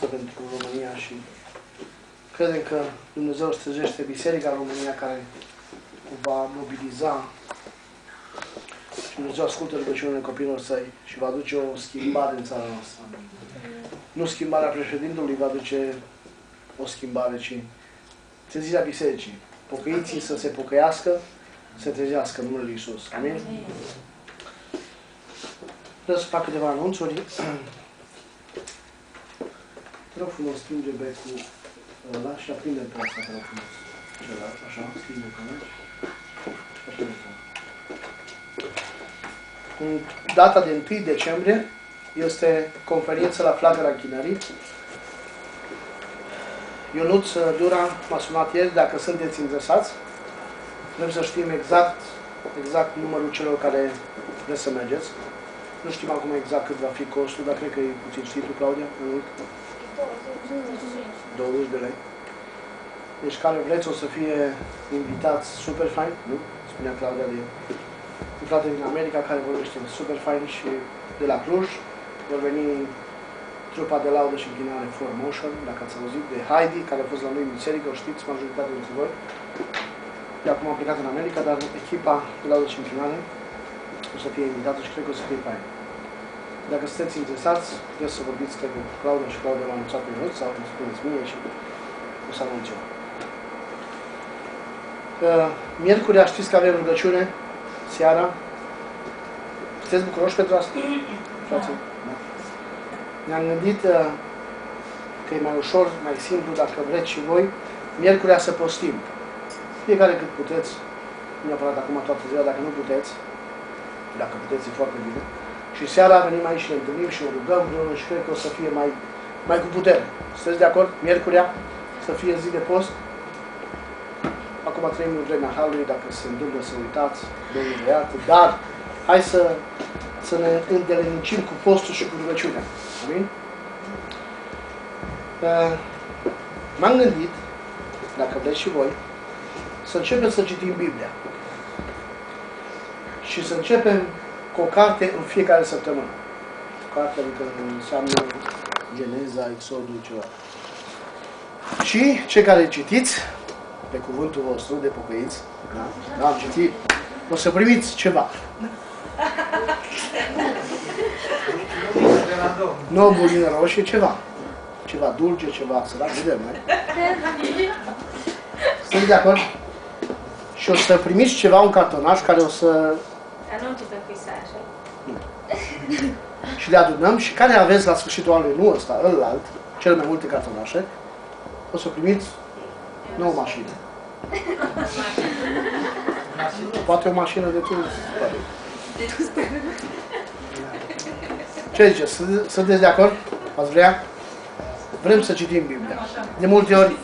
noastră pentru România și credem că Dumnezeu străjește Biserica în România care va mobiliza și Dumnezeu ascultă rugăciunile copiilor săi și va aduce o schimbare în țara noastră. Nu schimbarea președintelui va aduce o schimbare, ci trezirea bisericii. Pocăiții să se pocăiască, să se trezească în numele Lui Iisus. Amin? Vreau să fac câteva anunțuri. Te rog frumos, strânge becul ăla și aprinde pe asta, te rog frumos. Celălalt, așa, strânge pe aici. Și aprinde pe ăla. În data de 1 decembrie este conferința la Flagăra Chinării. Ionuț Dura m-a sunat ieri dacă sunteți interesați. Vrem să știm exact, exact numărul celor care vreți să mergeți. Nu știm acum exact cât va fi costul, dar cred că e puțin. Știi tu, Claudia? În mult? 20 de lei. Deci care vreți o să fie invitați super fain, nu? Spunea Claudia de un frate din America care vorbește super fain și de la Cluj. Vor veni trupa de laudă și închinare For Motion, dacă ați auzit, de Heidi, care a fost la noi în biserică, o știți majoritatea dintre voi. De acum a plecat în America, dar echipa de laudă și închinare o să fie invitată și cred că o să fie fain. Dacă sunteți interesați, puteți să vorbiți, cred că Claudia și Claudia m-au anunțat pe noi, sau îmi spuneți mie și o să anunț eu. Uh, Miercurea știți că avem rugăciune, seara. Sunteți bucuroși pentru asta? Frații? Da. Ne-am gândit uh, că e mai ușor, mai simplu, dacă vreți și voi, miercurea să postim. Fiecare cât puteți, nu neapărat acum toată ziua, dacă nu puteți, dacă puteți, e foarte bine. Și seara venim aici și ne întâlnim și ne rugăm împreună și cred că o să fie mai, mai cu putere. Sunteți de acord? Miercurea să fie zi de post? Acum trăim în vremea Halului, dacă se întâmplă să uitați, Domnul vă iartă, dar hai să, să ne îndelenicim cu postul și cu rugăciunea. Amin? Uh, M-am gândit, dacă vreți și voi, să începem să citim Biblia. Și să începem cu o carte în fiecare săptămână. O carte adică înseamnă Geneza, Exodul, ceva. Și cei care citiți, pe cuvântul vostru de pocăiți, da? da am citit, o să primiți ceva. Nu o bulină roșie, ceva. Ceva dulce, ceva sărac, vedem, mai. Sunt de acord? Și o să primiți ceva, un cartonaș care o să Dar nu începe cu Isaia, așa? și le adunăm și care aveți la sfârșitul anului, nu ăsta, ălalt, cele mai multe cartonașe, o să primiți nouă mașină. Poate o mașină de tu. Ce ziceți? Sunte- Sunteți de acord? Ați vrea? Vrem să citim Biblia. De multe ori,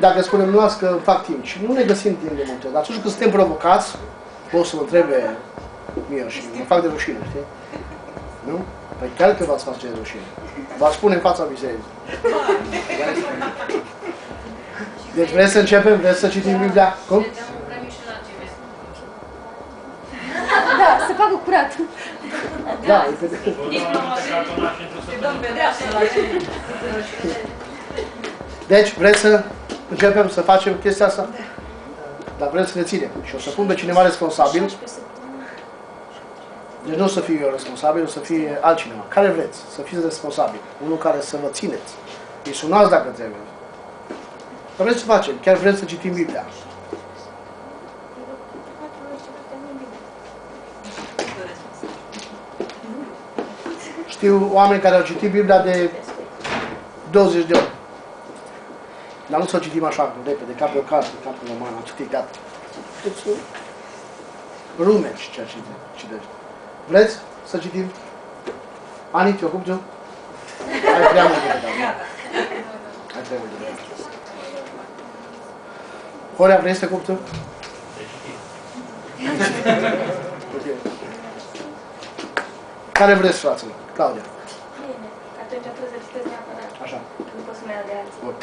dacă spunem nu că fac timp și nu ne găsim timp de multe ori, dar atunci când suntem provocați, o să mă întrebe mie și mă fac de rușine, știi? Nu? Păi chiar că v-ați face de rușine. V-aș spune în fața bisericii. Deci vreți să începem? Vreți să citim Biblia? Cum? Da, să facă curat. Da, e pe... Deci, vreți să începem să facem chestia asta? Dar vrem să ne ținem. Și o să pun pe cineva responsabil. Deci nu o să fiu eu responsabil, o să fie altcineva. Care vreți să fiți responsabil? Unul care să vă țineți. Îi sunați dacă trebuie. Dar vreți să facem? Chiar vreți să citim Biblia? Știu oameni care au citit Biblia de 20 de ori. Dar nu să o citim așa, repede, ca pe o carte, ca pe o roman, am citit, gata. Deci, rumeci ceea ce citești. Vreți să citim? Ani, te ocupi tu? Ai prea mult de dat. Ai prea mult de dat. Horea, vrei să te ocupi tu? Ok. Care vreți, fraților? Claudia. Bine, atunci trebuie să citesc neapărat. Așa. Nu pot să mă iau de alții. Bun.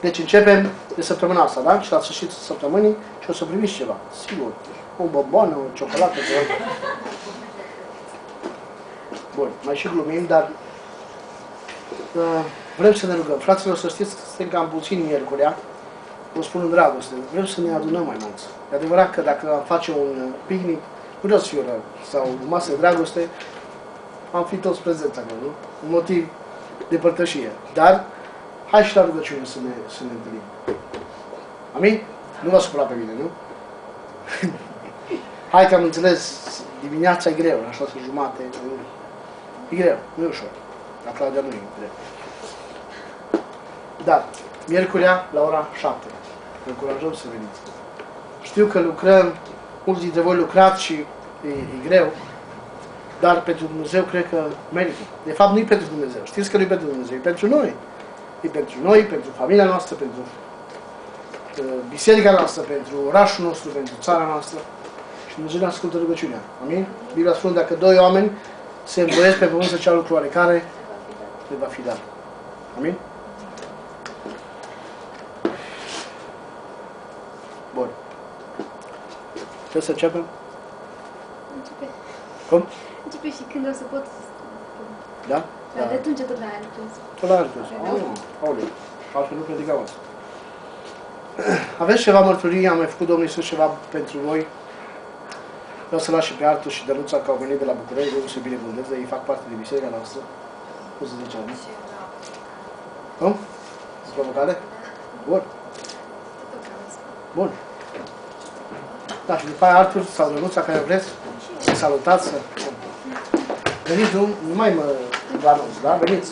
Deci începem de săptămâna asta, da? Și la sfârșitul săptămânii și o să primiți ceva. Sigur. cu o bomboană, o ciocolată, ceva. Bun, mai și glumim, dar uh, vrem să ne rugăm. Fraților, să știți că suntem cam puțini miercurea, vă spun în dragoste, vrem să ne adunăm mai mulți. E adevărat că dacă am face un uh, picnic, nu vreau să fiu rău, sau o masă de dragoste, am fi toți prezenți acolo, nu? Un motiv de părtășie. Dar, hai și la rugăciune să ne, să ne întâlnim. Amin? Nu vă supăra pe mine, nu? hai că am înțeles, dimineața e greu, la șase jumate, nu? E greu, nu e ușor. La Claudia nu e greu. Dar, miercurea la ora 7. Vă încurajăm să veniți. Știu că lucrăm, mulți dintre voi lucrați și e, e greu, dar pentru Dumnezeu cred că merită. De fapt, nu e pentru Dumnezeu. Știți că nu e pentru Dumnezeu, e pentru noi. E pentru noi, pentru familia noastră, pentru uh, biserica noastră, pentru orașul nostru, pentru țara noastră. Și Dumnezeu ne ascultă rugăciunea. Amin? Biblia spune, dacă doi oameni se învoiesc pe pământ să ceară lucru oarecare, le va fi dat. Amin? Bun. Trebuie să începem? Începe. Cum? Începe și când o să pot să Da? Dar de atunci tot la aia lucrez. Tot la altul. Oh, aoleu. Altfel nu predicam asta. Aveți ceva mărturii? Am mai făcut Domnul Iisus ceva pentru voi? Vreau să las și pe Artur și Dănuța că au venit de la București, Domnul să binecuvânteze, ei fac parte din biserica noastră. Cum să zice ani? Cum? Sunt la vocale? Bun. Bun. Da, și după aia Artur sau Dănuța care vreți să salutați, să... Veniți, nu, nu mai mă vă anunț, da? Veniți.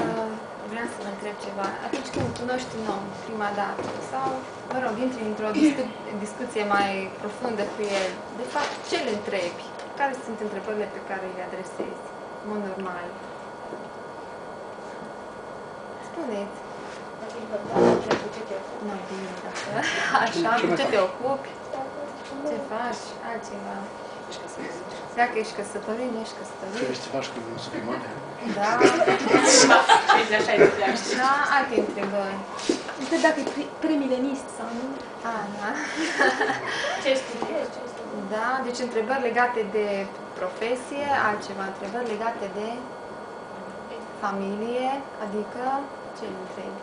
Uh, Vreau să vă întreb ceva. Atunci când cunoști un om prima dată sau, mă rog, intri într-o discu- discuție mai profundă cu el, de fapt, ce îl întrebi? Care sunt întrebările pe care le adresezi? În mod normal. Spuneți. Nu, bine, dacă așa, Ce cu mai ce faci? te ocupi? Ce faci? Altceva. Dacă ești căsătorit, nu ești Ce căsătorit. vrei să faci cu suprimare? Da. Da, alte întrebări. Întreb dacă e pre- premilenist sau nu. A, da. Ce studiezi? Ce studiezi? Da, deci întrebări legate de profesie, altceva, întrebări legate de familie, adică ce îl întrebi?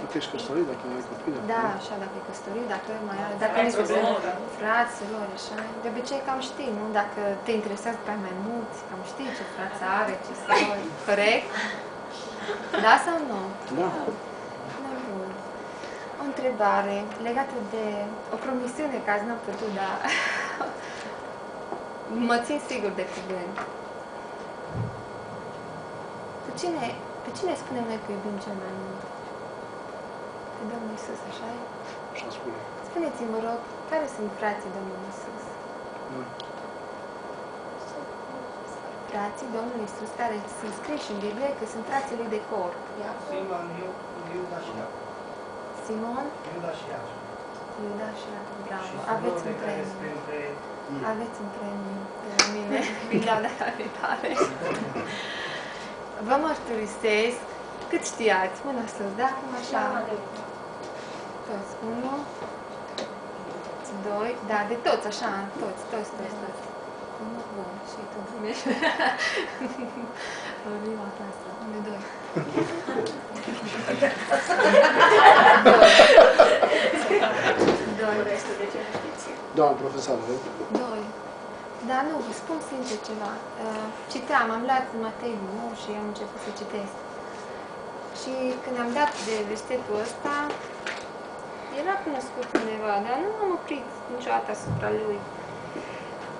Dacă ești căsătorit, dacă nu ai copii, dacă Da, nu- așa, dacă e căsătorit, dacă mai are, dacă ai nu probleme, da. frați, surori, așa. De obicei cam știi, nu? Dacă te interesează pe mai mulți, cam știi ce frați are, ce surori. Corect? Da sau nu? Da. Da, bun. O întrebare legată de o promisiune că azi n-am putut, dar mă țin sigur de cuvânt. Pe cine, pe cine spunem noi că iubim cel mai mult? Pe Domnul Isus, așa e? Așa spune. Spuneți-mi, vă rog, care sunt frații Domnului Isus? Da. Frații Domnului Isus care sunt scriși în Biblie că sunt frații lui de corp. Simon, Iu- Iuda și Iacov. Simon, Iuda și Iacov. Iuda și Iacov. Și Bravo, aveți un surorile care premiu. sunt între ei. Aveți un premiu de la mine. Mi dau de la viitoare. Vă mărturisesc cât știați. Mâna sus, da? Cum așa? Toți. Unu, doi, da, de toți, așa, toți, toți, toți, toți. Unu, bun, și tu. Prima clasă. Unu, doi. Doi. Doi. Doamna profesor, vei? Doi. Da, nu, vă spun sincer ceva. Uh, citeam, am luat Matei 9 și am început să citesc. Și când am dat de versetul ăsta, era cunoscut undeva, dar nu am oprit niciodată asupra lui.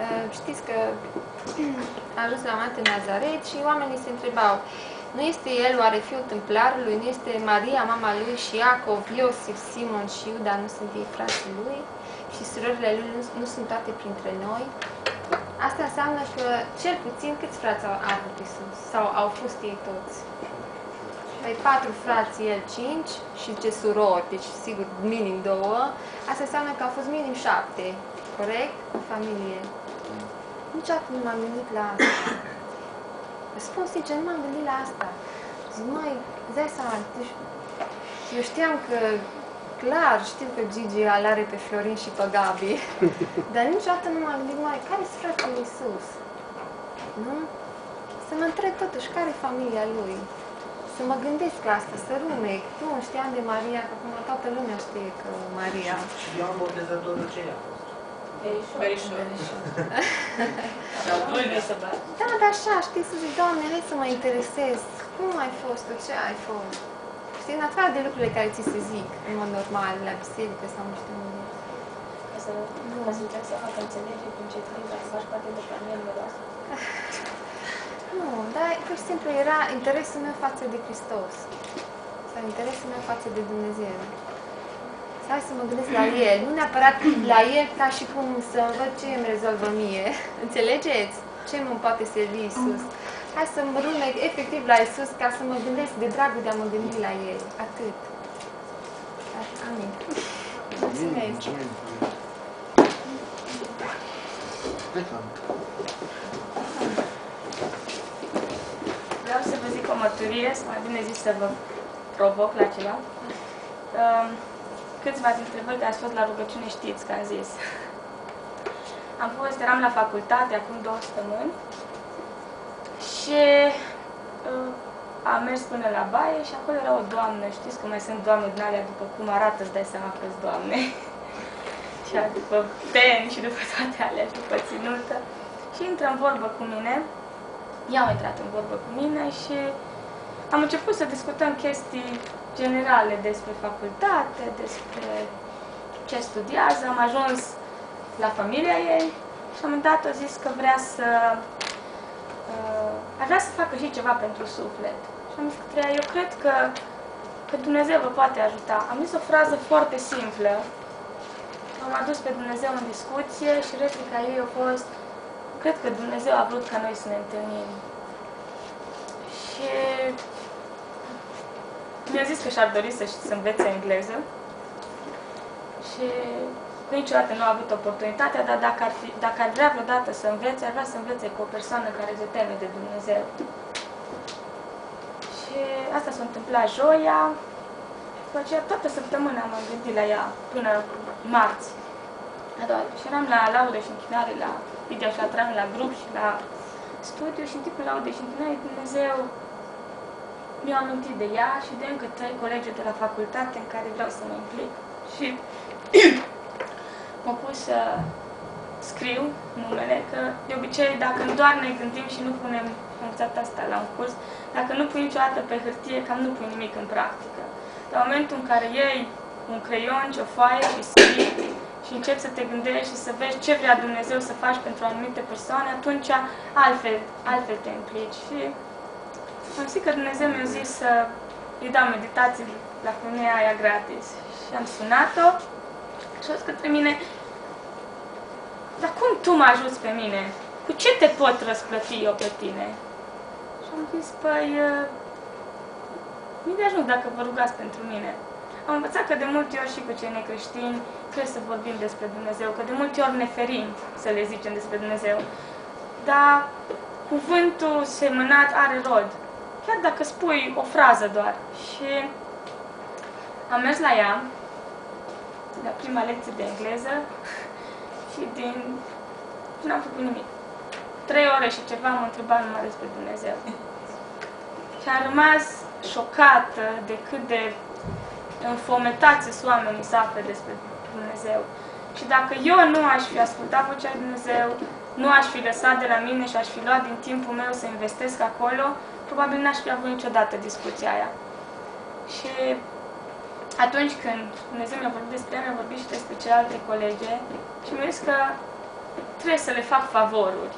Uh, știți că a ajuns la Mate Nazaret și oamenii se întrebau, nu este el oare fiul templarului, nu este Maria, mama lui și Iacov, Iosif, Simon și Iuda, nu sunt ei frații lui? Și surorile lui nu, nu sunt toate printre noi? Asta înseamnă că cel puțin câți frați au avut Isus? Sau au fost ei toți? Păi patru frați, el cinci și ce surori, deci sigur minim două. Asta înseamnă că au fost minim șapte, corect? În familie. Niciodată nu m-am gândit la asta. Vă spun sincer, nu m-am gândit la asta. Zic, măi, îți dai seama, deci, eu știam că clar, știu că Gigi îl are pe Florin și pe Gabi, dar niciodată nu m-am gândit, mai care sunt fratele Iisus? Nu? Să mă întreb totuși care e familia lui. Să mă gândesc la asta, să rumec. Nu, știam de Maria, că acum toată lumea știe că Maria. Și Ioan Botezătorul ce a fost? Verișor. Sau trebuie să bat. Da, dar așa, știi, să zic, Doamne, hai să mă interesez. Cum ai fost tu? Ce ai fost? Știi, în afară de lucrurile care ți se zic, în mod normal, la biserică sau nu știu unde. Ca să, ca să încerc să fac înțelege prin ce trebuie să faci parte de familie numeroasă. Nu, dar pur și simplu era interesul meu față de Hristos. Sau interesul meu față de Dumnezeu. Să hai să mă gândesc la El, nu neapărat la El ca și cum să văd ce îmi rezolvă mie. Înțelegeți? Ce mă poate servi Isus? Hai să mă rumeg efectiv la Isus ca să mă gândesc de dragul de a mă gândi la El. Atât. Amin. Mulțumesc. Mulțumim. Hai, Cam. Vreau să vă zic o mărturie, sau mai bine zis să vă provoc la ceva. Um, Câțiva dintre voi care ați fost la rugăciune știți că am zis. Am fost, eram la facultate acum două săptămâni și uh, am mers până la baie și acolo era o doamnă, știți că mai sunt doamne din alea, după cum arată, îți dai seama că sunt doamne. și după pen și după toate alea și după ținută. Și intră în vorbă cu mine, ea a intrat în vorbă cu mine și am început să discutăm chestii generale despre facultate, despre ce studiază. Am ajuns la familia ei și am dat a zis că vrea să uh, ar vrea să facă și ceva pentru suflet. Și am zis că treia, eu cred că, că Dumnezeu vă poate ajuta. Am zis o frază foarte simplă. Am adus pe Dumnezeu în discuție și replica ei a fost cred că Dumnezeu a vrut ca noi să ne întâlnim. Și mi-a zis că și-ar dori să, să învețe engleză și niciodată nu a avut oportunitatea, dar dacă ar, fi, dacă ar vrea vreodată să învețe, ar vrea să învețe cu o persoană care se teme de Dumnezeu. Și asta s-a întâmplat joia, după aceea toată săptămâna m-am gândit la ea, până marți. A doua, și eram la laudă și închinare, la video și la la grup și la studiu și în timpul laude și închinare Dumnezeu mi-a amintit de ea și de încă trei colegi de la facultate în care vreau să mă implic. Și m-am pus să scriu numele, că de obicei dacă doar ne gândim și nu punem, am învățat asta la un curs, dacă nu pui niciodată pe hârtie, cam nu pui nimic în practică. Dar în momentul în care iei un creion și o foaie și scrii și începi să te gândești și să vezi ce vrea Dumnezeu să faci pentru anumite persoane, atunci altfel, altfel te implici. Și am zis că Dumnezeu mi-a zis să îi dau meditații la femeia aia gratis. Și am sunat-o și a zis către mine, dar cum tu mă ajuți pe mine? Cu ce te pot răsplăti eu pe tine? Și am zis, păi, mi de ajuns dacă vă rugați pentru mine. Am învățat că de multe ori și cu cei necreștini trebuie să vorbim despre Dumnezeu, că de multe ori ne ferim să le zicem despre Dumnezeu. Dar cuvântul semănat are rod chiar dacă spui o frază doar. Și am mers la ea, la prima lecție de engleză, și din... și n-am făcut nimic. Trei ore și ceva am întrebat numai despre Dumnezeu. Și am rămas șocată de cât de înfometați sunt oamenii să afle despre Dumnezeu. Și dacă eu nu aș fi ascultat vocea lui Dumnezeu, nu aș fi lăsat de la mine și aș fi luat din timpul meu să investesc acolo, probabil n-aș fi avut niciodată discuția aia. Și atunci când Dumnezeu mi-a vorbit despre ea, mi-a vorbit și despre celelalte colege și mi-a zis că trebuie să le fac favoruri.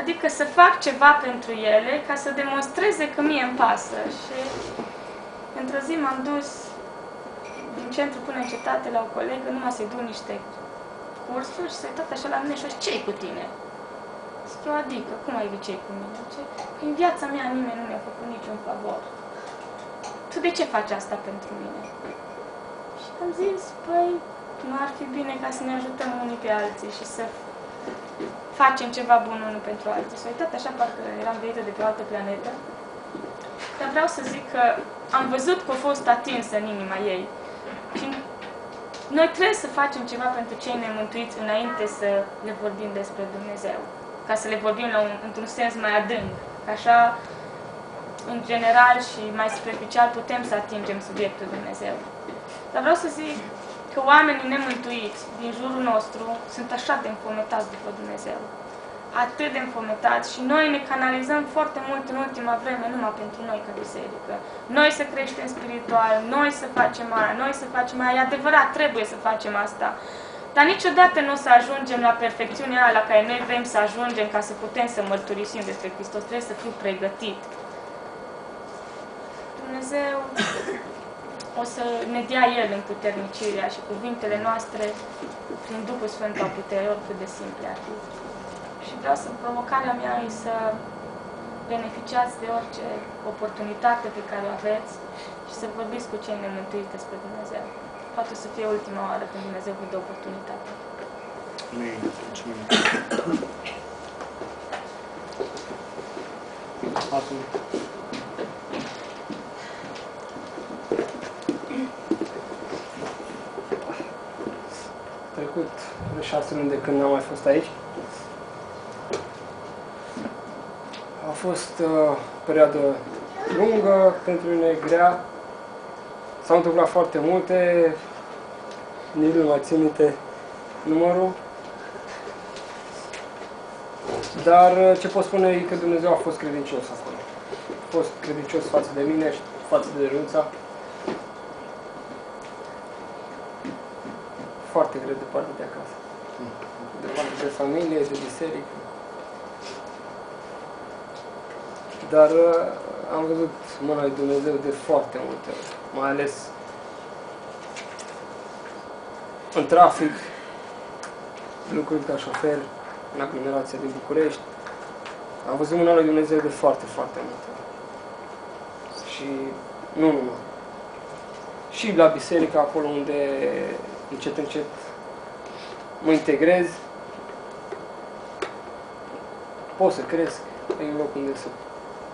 Adică să fac ceva pentru ele ca să demonstreze că mie îmi pasă. Și într-o zi m-am dus din centru până în cetate la o colegă, numai să-i duc niște cursuri și să-i tot așa la mine și o ce cu tine? Zic eu, adică, cum ai ce cu mine? Ce? Păi în viața mea nimeni nu mi-a făcut niciun favor. Tu de ce faci asta pentru mine? Și am zis, păi, nu ar fi bine ca să ne ajutăm unii pe alții și să facem ceva bun unul pentru alții. S-a uitat așa, parcă eram venită de pe o altă planetă. Dar vreau să zic că am văzut că a fost atinsă în inima ei. Și noi trebuie să facem ceva pentru cei nemântuiți înainte să le vorbim despre Dumnezeu. Ca să le vorbim la un, într-un sens mai adânc. Așa, în general și mai superficial, putem să atingem subiectul Dumnezeu. Dar vreau să zic că oamenii nemântuiți din jurul nostru sunt așa de înfometați după Dumnezeu. Atât de înfometați și noi ne canalizăm foarte mult în ultima vreme numai pentru noi ca biserică. Noi să creștem spiritual, noi să facem aia, noi să facem aia. E adevărat, trebuie să facem asta. Dar niciodată nu o să ajungem la perfecțiunea aia la care noi vrem să ajungem ca să putem să mărturisim despre Hristos. Trebuie să fiu pregătit. Dumnezeu o să ne dea El în puternicirea și cuvintele noastre prin Duhul Sfânt au putere, oricât de simple ar fi. Și vreau să, provocarea mea e să beneficiați de orice oportunitate pe care o aveți și să vorbiți cu cei nemântuiți despre Dumnezeu. Poate să fie ultima oară când Dumnezeu vă dă oportunitate. Amin. Mulțumim. Acum. Trecut de șase luni de când n-am mai fost aici. Fost uh, o perioadă lungă, pentru mine grea. S-au întâmplat foarte multe, nici nu mai țin minte numărul. Dar uh, ce pot spune e că Dumnezeu a fost credincios acolo. A fost credincios față de mine și față de Ruța. Foarte greu departe de acasă. Departe de familie, de biserică. Dar uh, am văzut mâna lui Dumnezeu de foarte multe ori. Mai ales în trafic, lucruri ca șofer, în aglomerația din București. Am văzut mâna lui Dumnezeu de foarte, foarte multe ori. Și nu numai. Și la biserică, acolo unde încet, încet mă integrez, pot să cresc, e un loc unde să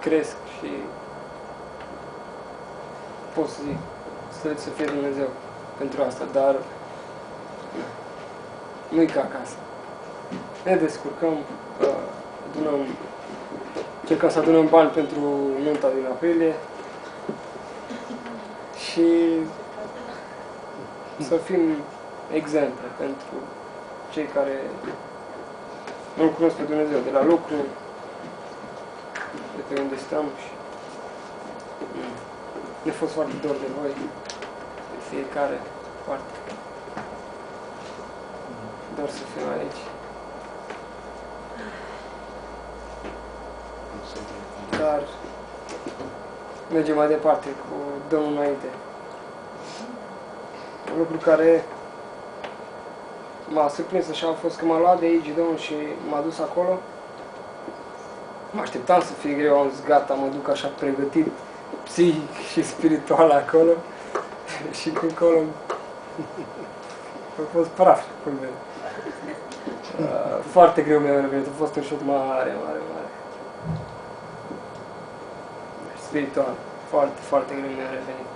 cresc și pot să zic, să, să fie Dumnezeu pentru asta, dar nu-i ca acasă. Ne descurcăm, uh, adunăm, încercăm să adunăm bani pentru nunta din aprilie și să fim exemple pentru cei care nu cunosc pe Dumnezeu de la lucru, de pe unde stăm și ne-a fost foarte dor de voi, de fiecare parte. Dor să fim aici. Dar mergem mai departe cu Domnul înainte. Un lucru care m-a surprins așa a fost că m-a luat de aici Domnul și m-a dus acolo. Mă așteptam să fie greu, am zis gata, mă duc așa pregătit psihic și spiritual acolo și cu acolo a fost praf cu mine. Uh, foarte greu mi-a revenit, a fost un șoc mare, mare, mare. Spiritual, foarte, foarte greu mi-a revenit.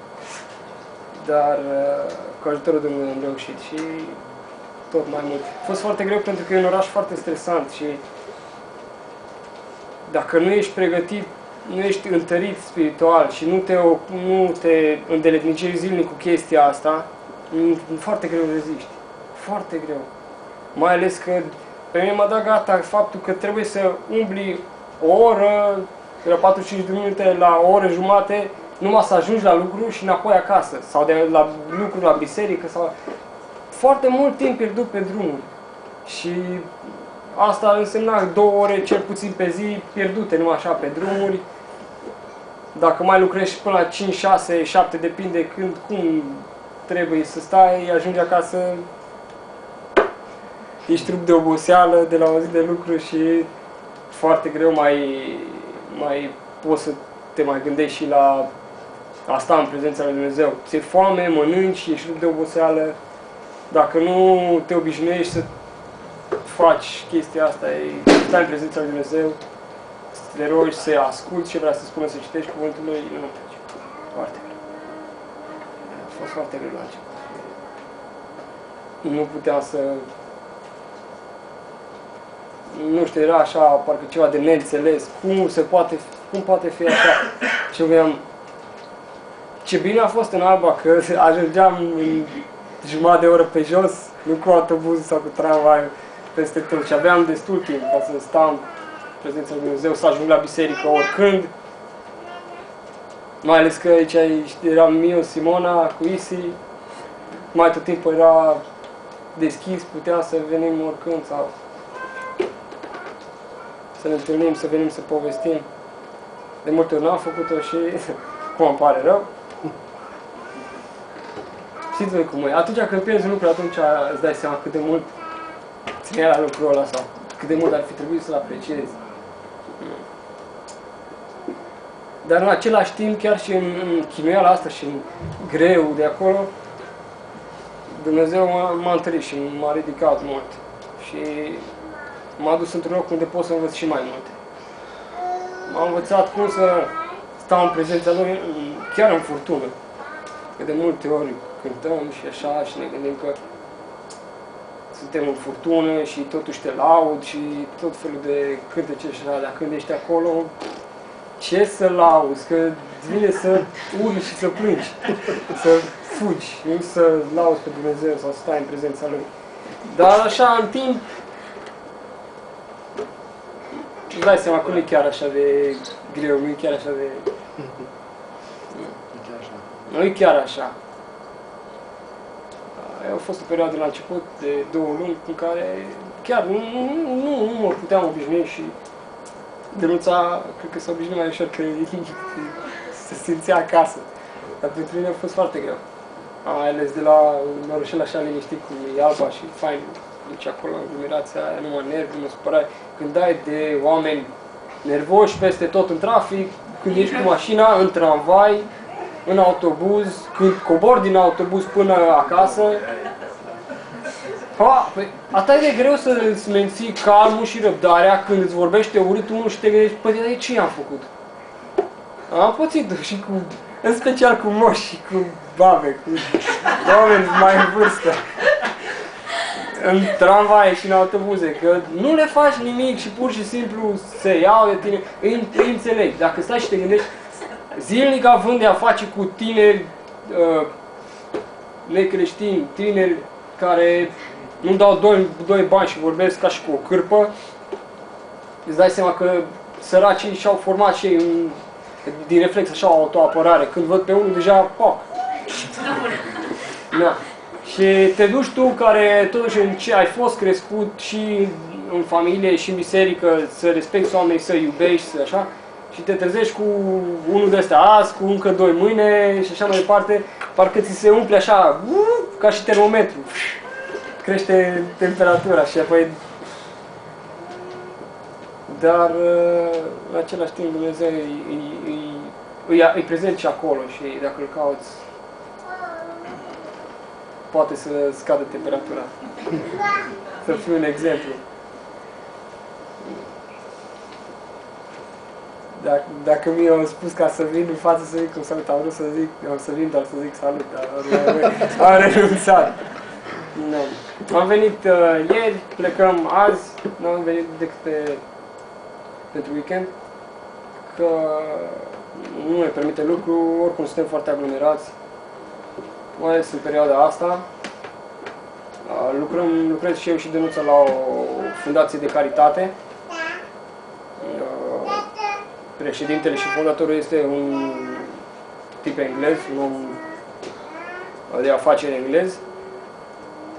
Dar uh, cu ajutorul Domnului am reușit și tot mai mult. A fost foarte greu pentru că e un oraș foarte stresant și dacă nu ești pregătit, nu ești întărit spiritual și nu te, nu te îndeletnicești zilnic cu chestia asta, foarte greu reziști. Foarte greu. Mai ales că pe mine m-a dat gata faptul că trebuie să umbli o oră, de la 45 de minute la o oră jumate, numai să ajungi la lucru și înapoi acasă. Sau de la lucru la biserică. sau Foarte mult timp pierdut pe drumuri. Și asta însemna două ore cel puțin pe zi pierdute numai așa pe drumuri. Dacă mai lucrezi până la 5, 6, 7, depinde când, cum trebuie să stai, ajungi acasă, ești trup de oboseală de la o zi de lucru și foarte greu mai, mai poți să te mai gândești și la asta în prezența lui Dumnezeu. Ți-e foame, mănânci, ești trup de oboseală. Dacă nu te obișnuiești să faci chestia asta, e stai în prezența lui Dumnezeu, să te rogi, să asculti ce vrea să spună, să citești cuvântul lui, nu pleci. Foarte greu. A fost foarte greu la început. nu puteam să... Nu știu, era așa, parcă ceva de neînțeles. Cum se poate, cum poate fi așa? Și aveam... Ce bine a fost în Alba că ajungeam în jumătate de oră pe jos, nu cu autobuz sau cu tramvai peste tot. Și aveam destul timp ca să stau în prezența lui Dumnezeu, să ajung la biserică oricând. Mai ales că aici eram eu, Simona, cu Isi, mai tot timpul era deschis, putea să venim oricând sau să ne întâlnim, să venim să povestim. De multe ori n-am făcut-o și cum îmi pare rău. Știți voi cum e. Atunci când pierzi lucrul, atunci îți dai seama cât de mult ține la lucrul ăla sau cât de mult ar fi trebuit să-l apreciezi. Dar în același timp, chiar și în, în chinuiala asta și în greu de acolo, Dumnezeu m-a, m-a întărit și m-a ridicat mult. Și m-a dus într-un loc unde pot să învăț și mai multe. M-a învățat cum să stau în prezența Lui chiar în furtună. Că de multe ori cântăm și așa și ne gândim că suntem în furtună și totuși te laud și tot felul de cântece și așa, dar când ești acolo, ce să lauzi, că îți vine să urli și să plângi, să fugi, nu să lauzi pe Dumnezeu sau să stai în prezența Lui. Dar așa, în timp, îți dai seama că nu e chiar așa de greu, nu e chiar așa de... Chiar așa. Nu e chiar așa. A fost o perioadă la început de două luni în care chiar nu, nu, nu, nu mă puteam obișnui și Dănuța, cred că s-a obișnuit mai ușor că se simțea acasă. Dar pentru mine a fost foarte greu. Am mai ales de la un orășel așa liniștit cum e Alba și fain. Deci acolo aglomerația aia, numai nervi, nu supărai. Când dai de oameni nervoși peste tot în trafic, când ești cu mașina, în tramvai, în autobuz, când cobor din autobuz până acasă, Ha, păi, atât de greu să îți menții calmul și răbdarea când îți vorbește urât unul și te gândești, păi de ce am făcut? Am pățit și cu, în special cu moși și cu babe, cu oameni mai în vârstă. În tramvai și în autobuze, că nu le faci nimic și pur și simplu se iau de tine, îi, îi înțeleg. Dacă stai și te gândești, zilnic având de a face cu tineri uh, necreștini, tineri care nu dau doi, doi bani și vorbesc ca și cu o cârpă, îți dai seama că săracii și-au format și ei în, din reflex așa o autoapărare. Când văd pe unul deja, pac. Da. Și te duci tu care totuși în ce ai fost crescut și în familie și în biserică, să respecti oamenii, să iubești, să așa, și te trezești cu unul de ăsta azi, cu încă doi mâine și așa mai departe, parcă ți se umple așa, ca și termometru crește temperatura și apoi... Dar în același timp Dumnezeu îi, îi, îi, îi, îi prezent și acolo și dacă îl cauți poate să scadă temperatura. să fiu un exemplu. Dacă, dacă mi au spus ca să vin în față să zic cum salut, am vrut să zic, am să vin doar să zic salut, dar am renunțat. Nu. Am venit uh, ieri, plecăm azi, nu am venit decât pe, pentru weekend, că nu ne permite lucru, oricum suntem foarte aglomerați, mai ales în perioada asta. Uh, lucrăm, lucrez și eu și Denuța la o fundație de caritate. Uh, președintele și fondatorul este un tip englez, un om de afaceri englez.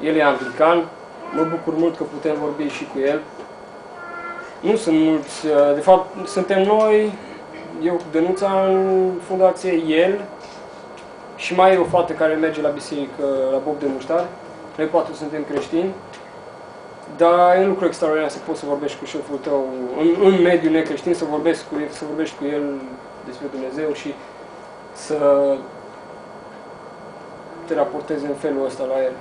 El e anglican, mă bucur mult că putem vorbi și cu el. Nu sunt mulți, uh, de fapt suntem noi, eu cu Dănuța în fundație, el și mai e o fată care merge la biserică, la Bob de Muștar. Noi patru suntem creștini. Dar e un lucru extraordinar să poți să vorbești cu șeful tău în, în mediul necreștin, să vorbești cu el, să vorbești cu el despre Dumnezeu și să te raportezi în felul ăsta la el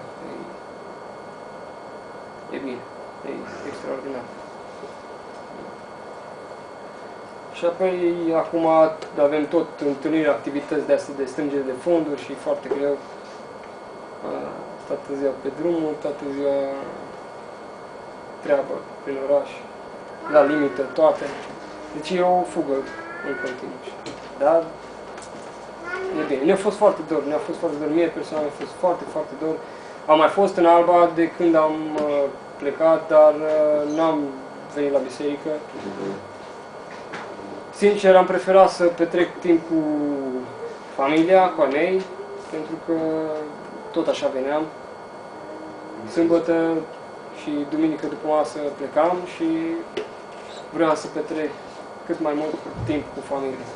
e bine, e extraordinar. Și apoi acum avem tot întâlniri, activități de astea de strângere de fonduri și foarte greu. Asta toată ziua pe drumul, toată ziua treabă prin oraș, la limită, toate. Deci e o fugă în continuu. Dar e bine. Ne-a fost foarte dor, ne-a fost foarte dor. Mie personal mi-a fost foarte, foarte dor. Am mai fost în Alba de când am uh, plecat, dar uh, n-am venit la biserică. Sincer, am preferat să petrec timp cu familia, cu a mei, pentru că tot așa veneam. Sâmbătă și duminică după masă plecam și vreau să petrec cât mai mult timp cu familia.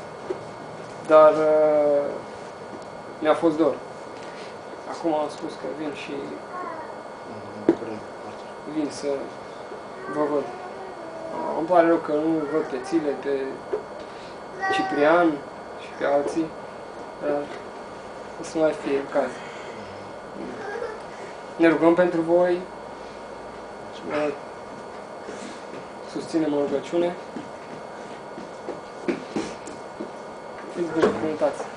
Dar uh, mi-a fost dor. Acum am spus că vin și Ne bucurăm foarte. vin să vă văd. Uh, Îmi pare rău că nu văd pe Țile, pe Ciprian și pe alții, dar o să mai fie caz. Ne rugăm pentru voi, uh, susținem o rugăciune. Fiți binecuvântați!